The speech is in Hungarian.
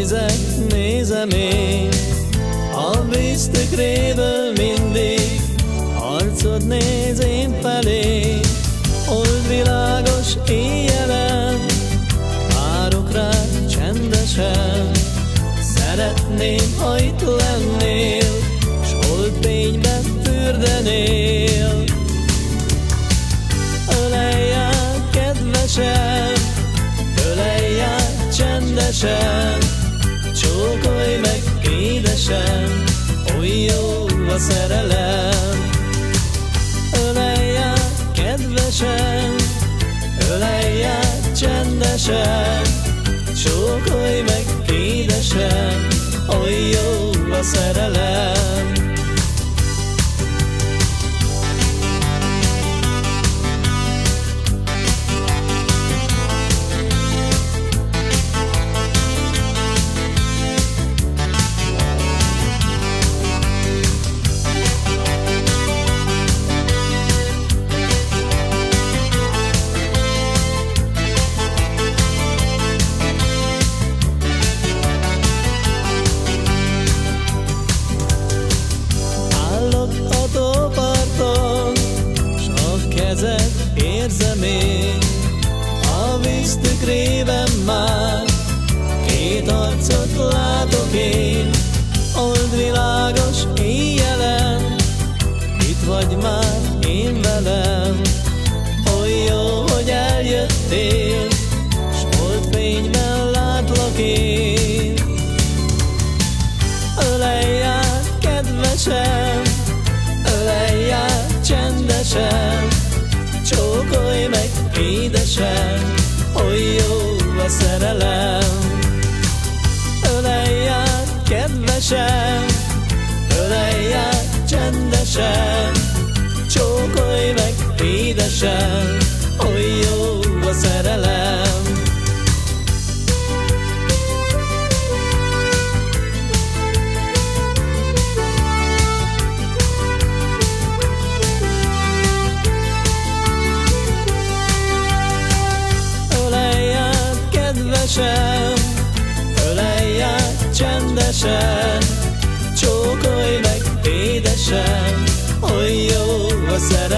vizet nézem én. A víz tükréből mindig arcod néz én felé. Old világos éjjelen, várok rá csendesen. Szeretném, ha itt lennél, s holdfényben fürdenél. Ölelj el, kedvesem, ölelj el csendesen, csókolj meg édesen, oly jó a szerelem. Ölelj el, kedvesen, ölelj el csendesen, csókolj meg édesen, oly jó a szerelem. Érzem én. A víz tükrében már két arcot látok én. Old világos éjjelen, itt vagy már én velem. Oly jó, hogy eljöttél, édesen, oly jó a szerelem. Ölelj át, kedvesem, ölelj át csendesen, csókolj meg édesen, oly jó a szerelem.